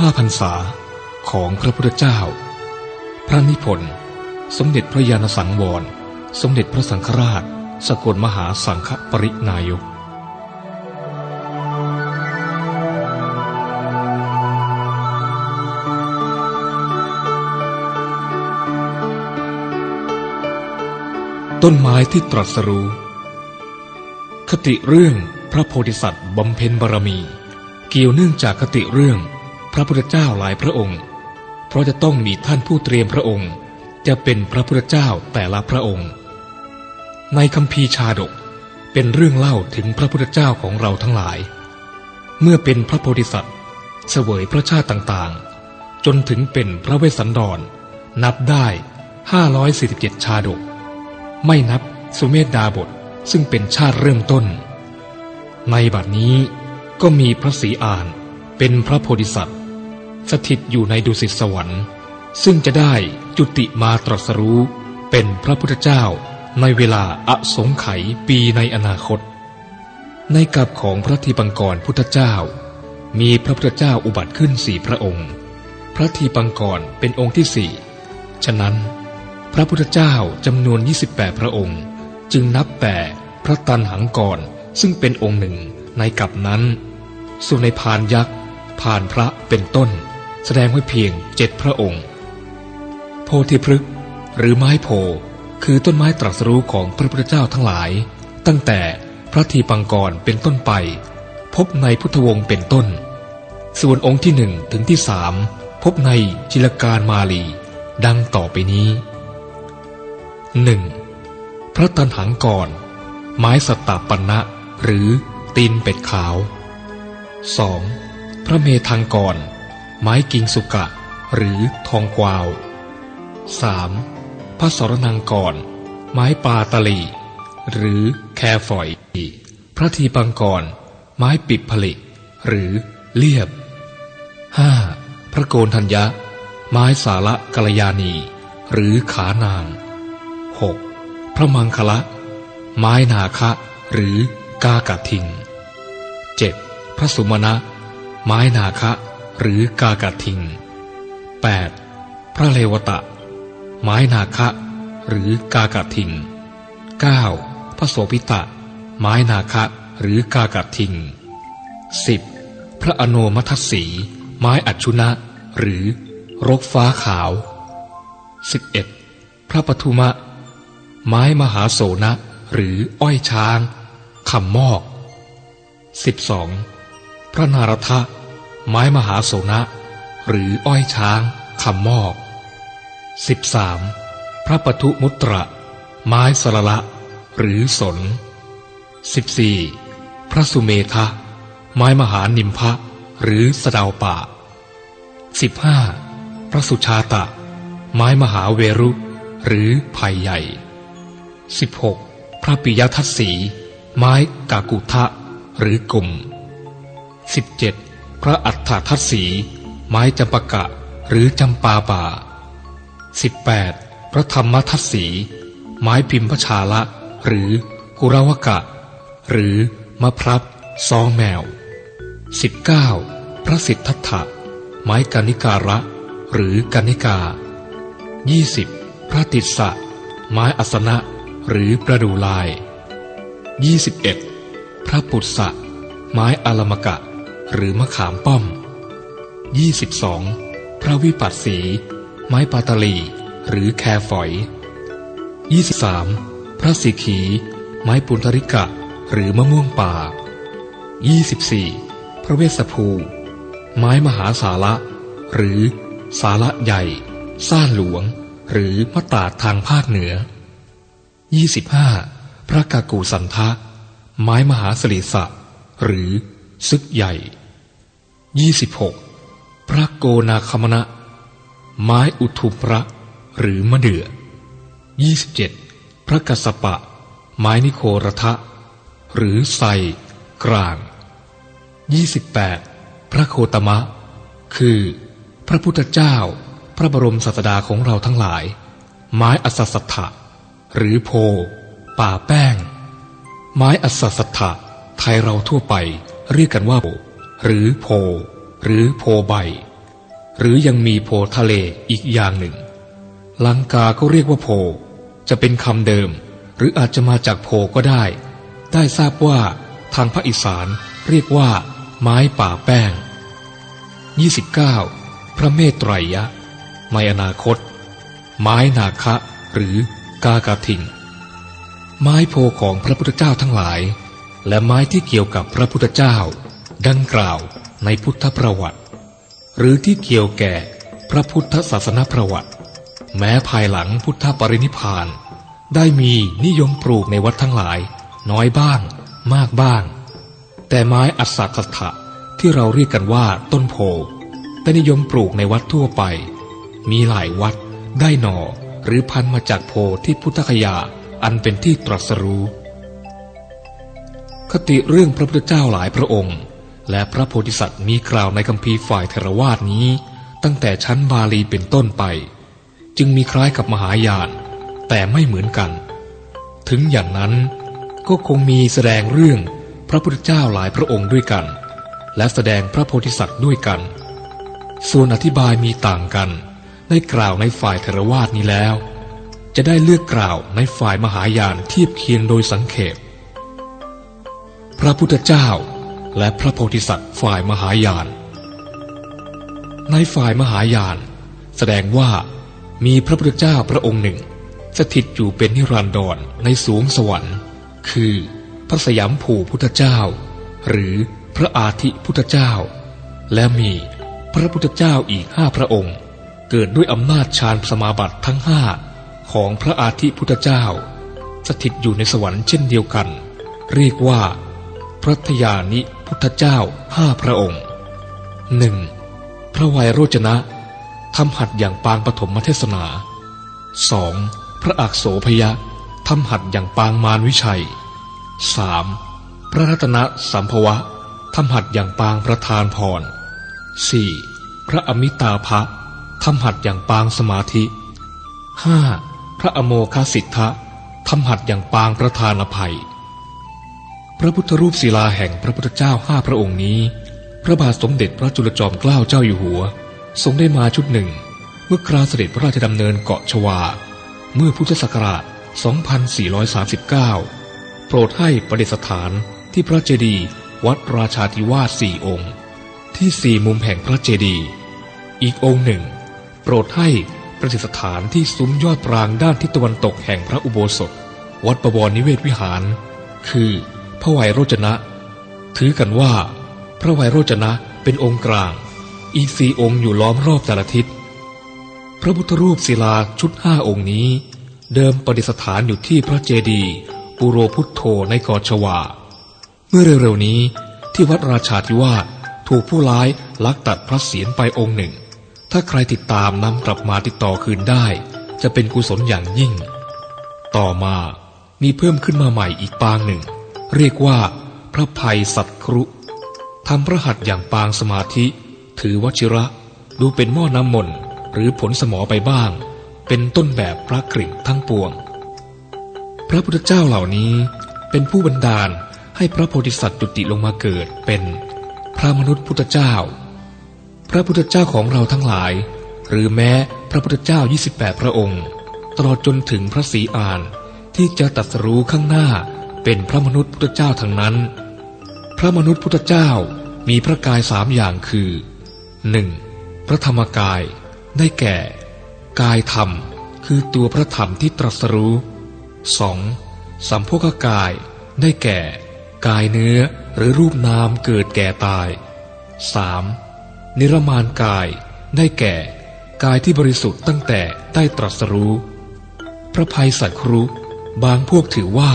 45พรรษาของพระพุทธเจ้า พระนิพนธ์สมเด็จพระยาณสังวร สมเด็จพระสังฆราช สกลมหาสังฆปรินายกต้นไม้ที่ตรัสรู้ คติเรื่องพระโพธิสัตว์บำเพ็ญบารมี เกี่ยวเนื่องจากคติเรื่อง พระพุทธเจ้าหลายพระองค์ เพราะจะต้องมีท่านผู้เตรียมพระองค์ จะเป็นพระพุทธเจ้าแต่ละพระองค์ ในคำพีร์ชาดกเป็นเรื่องเล่าถึงพระพุทธเจ้าของเราทั้งหลาย เมื่อเป็นพระโพธิสัตว์เสวยพระชาติต่างๆ จนถึงเป็นพระเวสสันดร นับได้ 547 ชาดก ไม่นับสุเมธดาบทซึ่งเป็นชาติเริ่มต้น ในบัดนี้ก็มีพระศรีอานเป็นพระโพธิสัตว์ สถิตอยู่ในดุสิตสวรรค์ ซึ่งจะได้จุติมาตรัสรู้เป็นพระพุทธเจ้าในเวลาอสงไขยปีในอนาคต ในกับของพระทีปังกรพุทธเจ้า มีพระพุทธเจ้าอุบัติขึ้นสี่พระองค์ พระทีปังกรเป็นองค์ที่สี่ฉะนั้น พระพุทธเจ้าจำนวน 28 พระองค์ จึงนับแต่พระตันหังกรซึ่งเป็นองค์หนึ่งในกับนั้น ส่วนในพานยักษ์ พานพระเป็นต้น แสดงไว้เพียงเจ็ดพระองค์ โพธิพฤกษ์หรือไม้โพคือต้นไม้ตรัสรู้ของพระพุทธเจ้าทั้งหลาย ตั้งแต่พระทีปังกรเป็นต้นไป พบในพุทธวงศ์เป็นต้น ส่วนองค์ที่หนึ่งถึงที่สามพบในจิลการมาลี ดังต่อไปนี้หนึ่งพระตันหังกรไม้สตาปันนะหรือตีนเป็ดขาว 2. พระเมธังกร ไม้กิงสุกะ หรือทองกวาว 3. พระสรนังกร ไม้ปาตลี หรือแคฝอย พระทีปังกร ไม้ปิดผลิหรือเลียบ 5. พระโกนธัญญะ ไม้สาระกัลยาณีหรือขานาง 6. พระมังคละ ไม้นาคะ หรือกากะทิง 7. พระสุมาณะ ไม้นาคะ หรือกากะทิง 8. พระเลวตะ ไม้นาคะ หรือกากะทิง 9. พระโสพิตะ ไม้นาคะ หรือกากะทิง 10. พระอโนมัทสี ไม้อัจชุนะ หรือ รกฟ้าขาว 11. พระปทุมะ ไม้มหาโสนะ หรืออ้อยช้างคำมอก 12. พระนารทะ ไม้มหาโสนะ หรืออ้อยช้างคำมอก 13. พระปทุมุตระ ไม้สละละ หรือสน 14. พระสุเมธะ ไม้มหานิมพะ หรือสดาวป่า 15. พระสุชาตะ ไม้มหาเวรุ หรือไผ่ใหญ่ 16. พระปิยทัศสี ไม้กากุทะ หรือกลุ่ม 17. พระอัฏฐทัศสี ไม้จำปะกะ หรือจำปาป่า 18. พระธรรมทัศสี ไม้พิมพชาละ หรือกุรวกะ หรือมะพร้าวซองแมว 19. พระสิทธัตถะ ไม้กานิการะ หรือกานิกา 20. พระติสสะ ไม้อัสนะ หรือประดูลาย 21. พระปุตสะ ไม้อลมกะ หรือมะขามป้อม 22. พระวิปัสสี ไม้ปาตลี หรือแคฝอย 23. พระสิขี ไม้ปุณธริกะ หรือมะม่วงป่า 24. พระเวสสภู ไม้มหาสาระ หรือสาระใหญ่ ซ่านหลวง หรือมะตาดทางภาคเหนือ 25. พระกากูสันทะ ไม้มหาสลีสะ หรือซึกใหญ่ 26. พระโกนาคมณะ ไม้อุทุมพระ หรือมะเดื่อ 27. พระกัสสปะ ไม้นิโครทะ หรือไซกลาง 28. พระโคตมะ คือ พระพุทธเจ้า พระบรมศาสดาของเราทั้งหลาย ไม้อัสสัทธะหรือโพ ป่าแป้ง ไม้อัสสัทธะไทยเราทั่วไปเรียกกันว่าโพ หรือโพ หรือโพใบ หรือยังมีโพทะเลอีกอย่างหนึ่ง ลังกาก็เรียกว่าโพ จะเป็นคำเดิม หรืออาจจะมาจากโพก็ได้ ได้ทราบว่าทางภาคอีสานเรียกว่า ไม้ป่าแป้ง 29. พระเมตไตรยะ ในอนาคต ไม้นาคะ หรือกากาทิงไม้โพของพระพุทธเจ้าทั้งหลาย และไม้ที่เกี่ยวกับพระพุทธเจ้า ดังกล่าวในพุทธประวัติ หรือที่เกี่ยวแก่พระพุทธศาสนประวัติ แม้ภายหลังพุทธปรินิพาน ได้มีนิยมปลูกในวัดทั้งหลาย น้อยบ้าง มากบ้าง แต่ไม้อัศกถะที่เราเรียกกันว่าต้นโพได้นิยมปลูกในวัดทั่วไป มีหลายวัดได้หน่อหรือพันมาจากโพที่พุทธคยาอันเป็นที่ตรัสรู้ คติเรื่องพระพุทธเจ้าหลายพระองค์ และพระโพธิสัตว์มีกล่าวในคัมภีร์ฝ่ายเทรวาสนี้ ตั้งแต่ชั้นบาลีเป็นต้นไป จึงมีคล้ายกับมหายาน แต่ไม่เหมือนกัน ถึงอย่างนั้นก็คงมีแสดงเรื่องพระพุทธเจ้าหลายพระองค์ด้วยกัน และแสดงพระโพธิสัตว์ด้วยกัน ส่วนอธิบายมีต่างกันได้กล่าวในฝ่ายเทรวาสนี้แล้ว จะได้เลือกกล่าวในฝ่ายมหายานเทียบเคียงโดยสังเขปพระพุทธเจ้า และพระโพธิสัตว์ฝ่ายมหายาน ในฝ่ายมหายาน แสดงว่ามีพระพุทธเจ้าพระองค์หนึ่ง สถิตอยู่เป็นนิรันดรในสูงสวรรค์ คือพระสยามผูพุทธเจ้า หรือพระอาทิพุทธเจ้า และมีพระพุทธเจ้าอีกห้าพระองค์ เกิดด้วยอำนาจฌานสมาบัติทั้งห้าของพระอาทิพุทธเจ้า สถิตอยู่ในสวรรค์เช่นเดียวกัน เรียกว่า พระทยานิพุทธเจ้าห้าพระองค์หนึ่งพระวัยโรจนะทำหัดอย่างปางปฐมเทศนาสองพระอักโสพยะทำหัดอย่างปางมารวิชัยสามพระรัตนสัมภวะทำหัดอย่างปางประธานพรสี่พระอมิตาภะทำหัดอย่างปางสมาธิห้าพระอโมคสิทธะทำหัดอย่างปางประธานอภัย พระพุทธรูปศิลาแห่งพระพุทธเจ้าห้าพระองค์นี้ พระบาทสมเด็จพระจุลจอมเกล้าเจ้าอยู่หัว ทรงได้มาชุดหนึ่ง เมื่อคราเสด็จพระราชดำเนินเกาะชวา เมื่อพุทธศักราช 2439 โปรดให้ประดิษฐานที่พระเจดีย์วัดราชาธิวาสสี่องค์ ที่สี่มุมแห่งพระเจดีย์อีกองค์หนึ่ง โปรดให้ประดิษฐานที่ซุ้มยอดปรางด้านทิศตะวันตกแห่งพระอุโบสถ วัดประวรนิเวศวิหาร คือ พระไวยโรจนะ ถือกันว่า พระไวยโรจนะเป็นองค์กลาง อีกสี่องค์อยู่ล้อมรอบแต่ละทิศ พระพุทธรูปศิลาชุดห้าองค์นี้ เดิมประดิษฐานอยู่ที่พระเจดีย์ปุโรพุทโธในกอชวา เมื่อเร็วๆนี้ที่วัดราชาธิวาสถูกผู้ร้ายลักตัดพระเศียรไปองค์หนึ่ง ถ้าใครติดตามนำกลับมาติดต่อคืนได้ จะเป็นกุศลอย่างยิ่ง ต่อมามีเพิ่มขึ้นมาใหม่อีกปางหนึ่ง เรียกว่า พระภัยสัตครุทำพระหัตถ์อย่างปางสมาธิ ถือวชิระ ดูเป็นหม้อน้ำมนต์หรือผลสมอไปบ้าง เป็นต้นแบบพระกริ่งทั้งปวง พระพุทธเจ้าเหล่านี้เป็นผู้บันดาลให้พระโพธิสัตว์จุติลงมาเกิดเป็นพระมนุษย์พุทธเจ้า พระพุทธเจ้าของเราทั้งหลาย หรือแม้พระพุทธเจ้า 28 พระองค์ ตลอดจนถึงพระศรีอานที่จะตัดสรู้ข้างหน้า เป็นพระมนุษย์พุทธเจ้าทั้งนั้น พระมนุษย์พุทธเจ้ามีพระกายสามอย่างคือ 1. พระธรรมกาย ได้แก่ กายธรรม คือตัวพระธรรมที่ตรัสรู้ 2. สัมโพกกาย ได้แก่ กายเนื้อหรือรูปนามเกิดแก่ตาย 3. นิรมานกาย ได้แก่ กายที่บริสุทธิ์ตั้งแต่ได้ตรัสรู้ พระภัยสัตครุ บางพวกถือว่า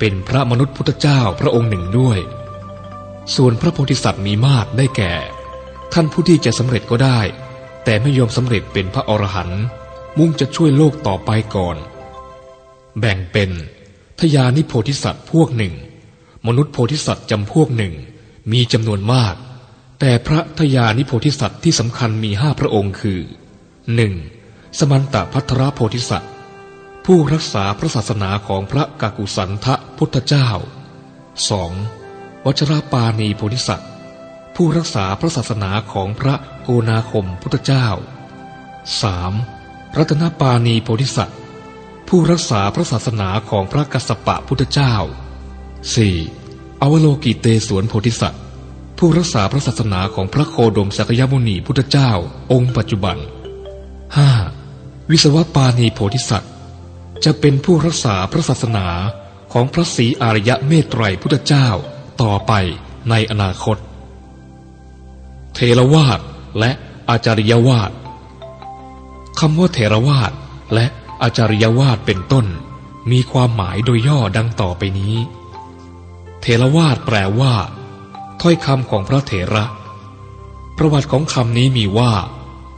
เป็นพระมนุษย์พุทธเจ้าพระองค์หนึ่งด้วย ส่วนพระโพธิสัตว์มีมากได้แก่ ท่านผู้ที่จะสำเร็จก็ได้ แต่ไม่ยอมสำเร็จเป็นพระอรหันต์มุ่งจะช่วยโลกต่อไปก่อน แบ่งเป็นทยานิโพธิสัตว์พวกหนึ่ง มนุษย์โพธิสัตว์จำพวกหนึ่ง มีจำนวนมาก แต่พระทยานิโพธิสัตว์ที่สำคัญมีห้าพระองค์คือหนึ่งสมันตพัทรโพธิสัตว์ผู้รักษาพระศาสนาของพระกากุสันทะ พุทธเจ้า 2. วัชราปาณีโพธิสัตว์ ผู้รักษาพระศาสนาของพระโกนาคมพุทธเจ้า 3. รัตนปานีโพธิสัตว์ ผู้รักษาพระศาสนาของพระกัสสปะพุทธเจ้า 4. อวโลกิเตสวนโพธิสัตว์ ผู้รักษาพระศาสนาของพระโคดมสักยมุนีพุทธเจ้า องค์ปัจจุบัน 5. วิศวปานีโพธิสัตว์ จะเป็นผู้รักษาพระศาสนา ของพระศรีอารยะเมตไตรพุทธเจ้าต่อไปในอนาคต เทรวาสและอาจาริยวาสคำว่าเทรวาสและอาจาริยวาสเป็นต้น มีความหมายโดยย่อดังต่อไปนี้ เทรวาสแปลว่า ถ้อยคำของพระเถระ ประวัติของคำนี้มีว่า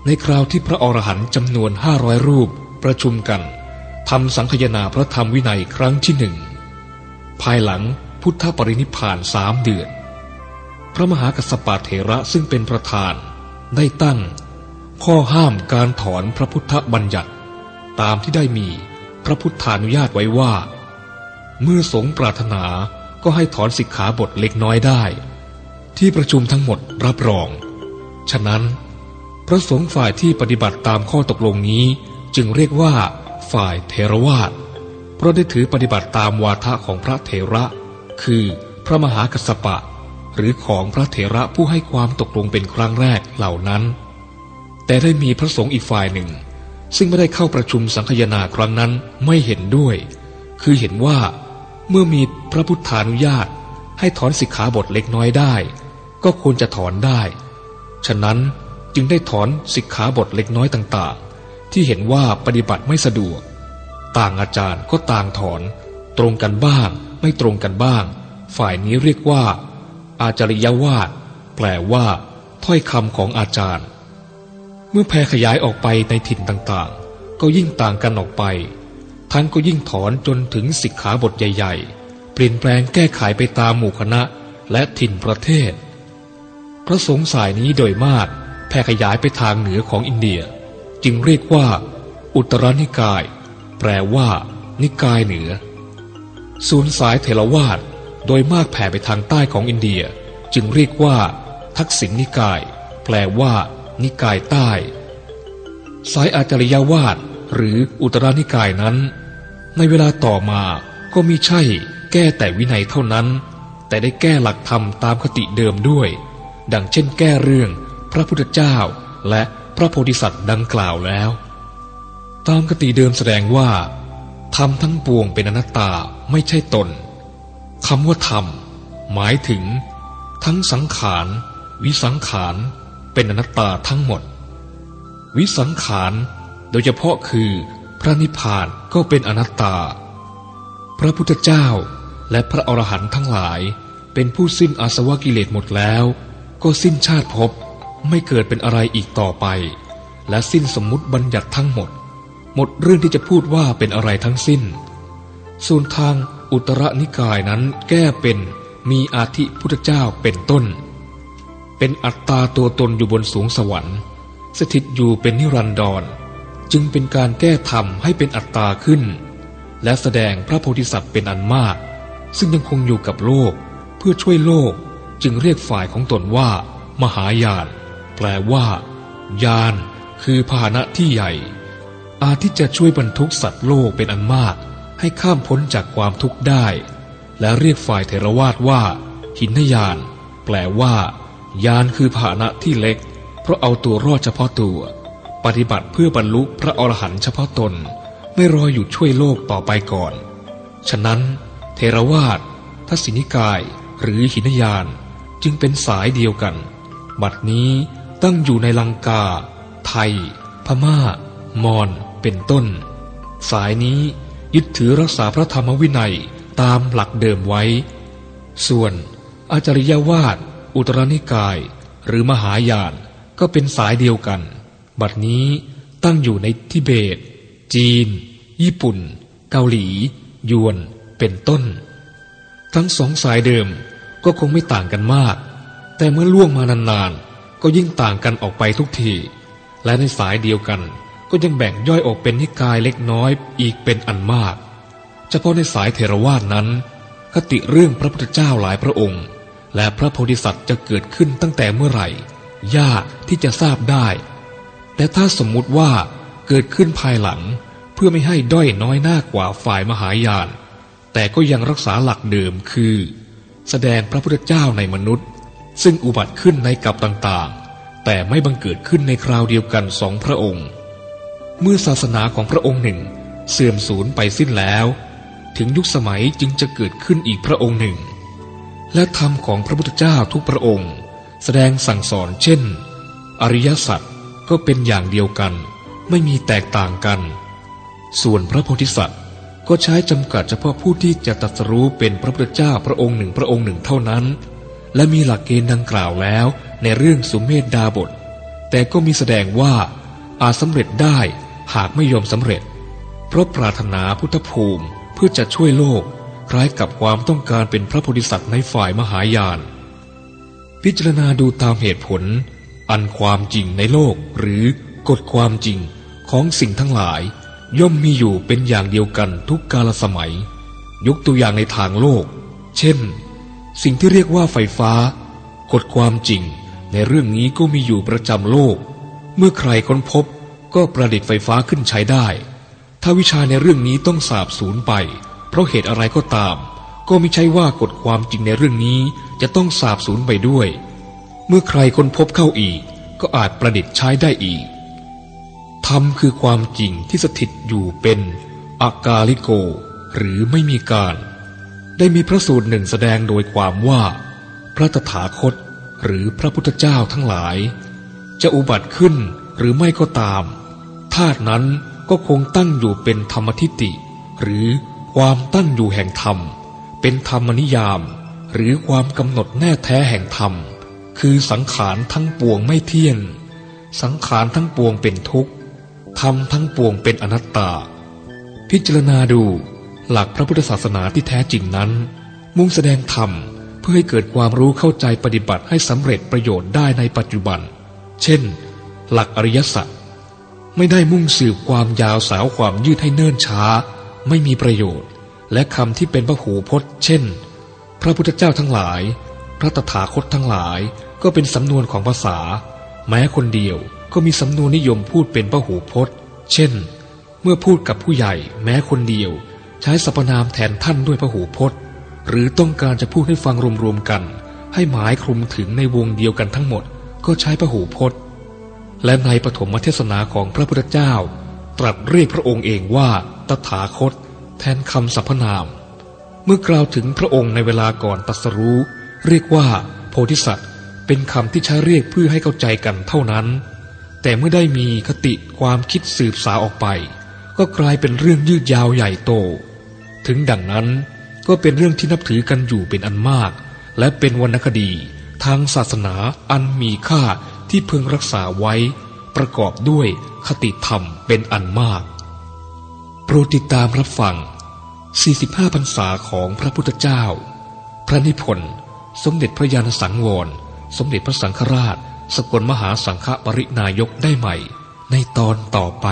ในคราวที่พระอรหันต์จำนวนห้าร้อยรูปประชุมกันทำสังคยนาพระธรรมวินัยครั้งที่หนึ่ง ภายหลังพุทธปรินิพานสามเดือน พระมหากัสปะเถระซึ่งเป็นประธานได้ตั้ง ข้อห้ามการถอนพระพุทธบัญญัติ ตามที่ได้มีพระพุทธานุญาตไว้ว่า เมื่อสงปรารถนาก็ให้ถอนสิกขาบทเล็กน้อยได้ ที่ประชุมทั้งหมดรับรอง ฉะนั้น พระสงฆ์ฝ่ายที่ปฏิบัติตามข้อตกลงนี้จึงเรียกว่าฝ่ายเทรวาส ราะได้ถือปฏิบัติตามวาทะของพระเถระ คือพระมหากัสปะ หรือของพระเถระผู้ให้ความตกลงเป็นครั้งแรกเหล่านั้น แต่ได้มีพระสงฆ์อีกฝ่ายหนึ่ง ซึ่งไม่ได้เข้าประชุมสังคยนาครั้งนั้นไม่เห็นด้วย คือเห็นว่า เมื่อมีพระพุทธานุญาต ให้ถอนสิกขาบทเล็กน้อยได้ ก็ควรจะถอนได้ ฉะนั้นจึงได้ถอนสิกขาบทเล็กน้อยต่าง ๆ ที่เห็นว่าปฏิบัติไม่สะดวก ต่างอาจารย์ก็ต่างถอน ตรงกันบ้าง ไม่ตรงกันบ้าง ฝ่ายนี้เรียกว่า อาจาริยวาดแปลว่า ถ้อยคำของอาจารย์ เมื่อแผ่ขยายออกไปในถิ่นต่างๆ ก็ยิ่งต่างกันออกไป ทั้งก็ยิ่งถอนจนถึงสิกขาบทใหญ่ ๆ เปลี่ยนแปลงแก้ไขไปตามหมู่คณะและถิ่นประเทศ พระสงฆ์สายนี้โดยมากแผ่ขยายไปทางเหนือของอินเดีย จึงเรียกว่า อุตรนิกาย แปลว่า นิกายเหนือส่วนสายเทรวาสโดยมากแผ่ไปทางใต้ของอินเดีย จึงเรียกว่า ทักษิณนิกาย แปลว่า นิกายใต้ สายอาจารยวาสหรืออุตรานิกายนั้น ในเวลาต่อมาก็มีใช่ แก้แต่วินัยเท่านั้น แต่ได้แก้หลักธรรมตามคติเดิมด้วย ดังเช่นแก้เรื่อง พระพุทธเจ้าและพระโพธิสัตว์ดังกล่าวแล้ว ตามคติเดิมแสดงว่าธรรมทั้งปวงเป็นอนัตตาไม่ใช่ตนคำว่าธรรมหมายถึง ทั้งสังขารวิสังขารเป็นอนัตตาทั้งหมด วิสังขารโดยเฉพาะคือพระนิพพานก็เป็นอนัตตา พระพุทธเจ้าและพระอรหันต์ทั้งหลาย เป็นผู้สิ้นอาสวะกิเลสหมดแล้ว ก็สิ้นชาติภพไม่เกิดเป็นอะไรอีกต่อไป และสิ้นสมมุติบัญญัติทั้งหมด หมดเรื่องที่จะพูดว่าเป็นอะไรทั้งสิ้น ส่วนทางอุตรนิกายนั้นแก้เป็นมีอาทิพุทธเจ้าเป็นต้น เป็นอัตตาตัวตนอยู่บนสูงสวรรค์ สถิตอยู่เป็นนิรันดร จึงเป็นการแก้ธรรมให้เป็นอัตตาขึ้น และแสดงพระโพธิสัตว์เป็นอันมาก ซึ่งยังคงอยู่กับโลก เพื่อช่วยโลกจึงเรียกฝ่ายของตนว่า มหายาน แปลว่า ยาน คือพาหนะที่ใหญ่ อาจที่จะช่วยบรรทุกสัตว์โลกเป็นอันมาก ให้ข้ามพ้นจากความทุกข์ได้ และเรียกฝ่ายเทรวาสว่า หินยาน แปลว่า ยานคือภาณะที่เล็ก เพราะเอาตัวรอดเฉพาะตัว ปฏิบัติเพื่อบรรลุพระอรหันต์เฉพาะตน ไม่รออยู่ช่วยโลกต่อไปก่อน ฉะนั้น เทรวาสทัศนิกาย หรือหินยาน จึงเป็นสายเดียวกัน บัดนี้ตั้งอยู่ในลังกา ไทย พมา่า มอน เป็นต้น สายนี้ยึดถือรักษาพระธรรมวินัยตามหลักเดิมไว้ ส่วนอาจริยวาดอุตรนิกาย หรือมหายานก็เป็นสายเดียวกัน บัดนี้ตั้งอยู่ในทิเบต จีน ญี่ปุ่น เกาหลี ยวน เป็นต้น ทั้งสองสายเดิมก็คงไม่ต่างกันมาก แต่เมื่อล่วงมานานๆ ก็ยิ่งต่างกันออกไปทุกที และในสายเดียวกัน ก็ยังแบ่งย่อยออกเป็นนิกายเล็กน้อยอีกเป็นอันมาก เฉพาะในสายเทรวาสนั้น คติเรื่องพระพุทธเจ้าหลายพระองค์ และพระโพธิสัตว์จะเกิดขึ้นตั้งแต่เมื่อไหร่ ยากที่จะทราบได้ แต่ถ้าสมมุติว่าเกิดขึ้นภายหลัง เพื่อไม่ให้ด้อยน้อยหน้ากว่าฝ่ายมหายาน แต่ก็ยังรักษาหลักเดิมคือ แสดงพระพุทธเจ้าในมนุษย์ ซึ่งอุบัติขึ้นในกับต่างๆ แต่ไม่บังเกิดขึ้นในคราวเดียวกันสองพระองค์ เมื่อศาสนาของพระองค์หนึ่ง เสื่อมสูญไปสิ้นแล้ว ถึงยุคสมัยจึงจะเกิดขึ้นอีกพระองค์หนึ่ง และธรรมของพระพุทธเจ้าทุกพระองค์ แสดงสั่งสอนเช่น อริยสัจก็เป็นอย่างเดียวกันไม่มีแตกต่างกัน ส่วนพระโพธิสัตว์ก็ใช้จำกัดเฉพาะผู้ที่จะตรัสรู้เป็นพระพุทธเจ้าพระองค์หนึ่งพระองค์หนึ่งเท่านั้น และมีหลักเกณฑ์ดังกล่าวแล้วในเรื่องสุมเมธดาบท แต่ก็มีแสดงว่าอาจสำเร็จได้ หากไม่ยอมสำเร็จ เพราะปรารถนาพุทธภูมิเพื่อจะช่วยโลก คล้ายกับความต้องการเป็นพระโพธิสัตว์ในฝ่ายมหายาน พิจารณาดูตามเหตุผล อันความจริงในโลกหรือกฎความจริงของสิ่งทั้งหลาย ย่อมมีอยู่เป็นอย่างเดียวกันทุกกาลสมัย ยกตัวอย่างในทางโลก เช่น สิ่งที่เรียกว่าไฟฟ้ากฎความจริงในเรื่องนี้ก็มีอยู่ประจำโลก เมื่อใครค้นพบ ก็ประดิษฐ์ไฟฟ้าขึ้นใช้ได้ ถ้าวิชาในเรื่องนี้ต้องสาบสูญไป เพราะเหตุอะไรก็ตาม ก็ไม่ใช่ว่ากฎความจริงในเรื่องนี้จะต้องสาบสูญไปด้วย เมื่อใครค้นพบเข้าอีก ก็อาจประดิษฐ์ใช้ได้อีก ธรรมคือความจริงที่สถิตอยู่เป็นอากาลิโก หรือไม่มีการ ได้มีพระสูตรหนึ่งแสดงโดยความว่า พระตถาคตหรือพระพุทธเจ้าทั้งหลาย จะอุบัติขึ้นหรือไม่ก็ตาม ธาตุนั้นก็คงตั้งอยู่เป็นธรรมทิฏฐิหรือความตั้งอยู่แห่งธรรม เป็นธรรมนิยาม หรือความกำหนดแน่แท้แห่งธรรม คือสังขารทั้งปวงไม่เที่ยง สังขารทั้งปวงเป็นทุกข์ ธรรมทั้งปวงเป็นอนัตตา พิจารณาดูหลักพระพุทธศาสนาที่แท้จริงนั้น มุ่งแสดงธรรมเพื่อให้เกิดความรู้เข้าใจปฏิบัติให้สำเร็จประโยชน์ได้ในปัจจุบัน เช่น หลักอริยสัจ ไม่ได้มุ่งสืบความยาวสาวความยืดให้เนิ่นช้า ไม่มีประโยชน์ และคำที่เป็นพระหูพจน์ เช่น พระพุทธเจ้าทั้งหลาย พระตถาคตทั้งหลายก็เป็นสำนวนของภาษา แม้คนเดียวก็มีสำนวนนิยมพูดเป็นพระหูพจน์ เช่น เมื่อพูดกับผู้ใหญ่ แม้คนเดียว ใช้สรรพนามแทนท่านด้วยพระหูพจน์ หรือต้องการจะพูดให้ฟังรวมๆกัน ให้หมายคลุมถึงในวงเดียวกันทั้งหมด ก็ใช้พระหูพจน์ และในปฐมเทศนาของพระพุทธเจ้า ตรัสเรียกพระองค์เองว่าตถาคต แทนคำสรรพนาม เมื่อกล่าวถึงพระองค์ในเวลาก่อนตัสรู้ เรียกว่า โพธิสัตว์ เป็นคำที่ใช้เรียกเพื่อให้เข้าใจกันเท่านั้น แต่เมื่อได้มีคติความคิดสืบสาวออกไป ก็กลายเป็นเรื่องยืดยาวใหญ่โต ถึงดังนั้นก็เป็นเรื่องที่นับถือกันอยู่เป็นอันมาก และเป็นวรรณคดี ทางศาสนาอันมีค่า ที่พึงรักษาไว้ ประกอบด้วยคติธรรมเป็นอันมาก โปรดติดตามรับฟัง 45พรรษาของพระพุทธเจ้า พระนิพนธ์สมเด็จพระยาณสังวร สมเด็จพระสังฆราช สกลมหาสังฆปรินายกได้ใหม่ ในตอนต่อไป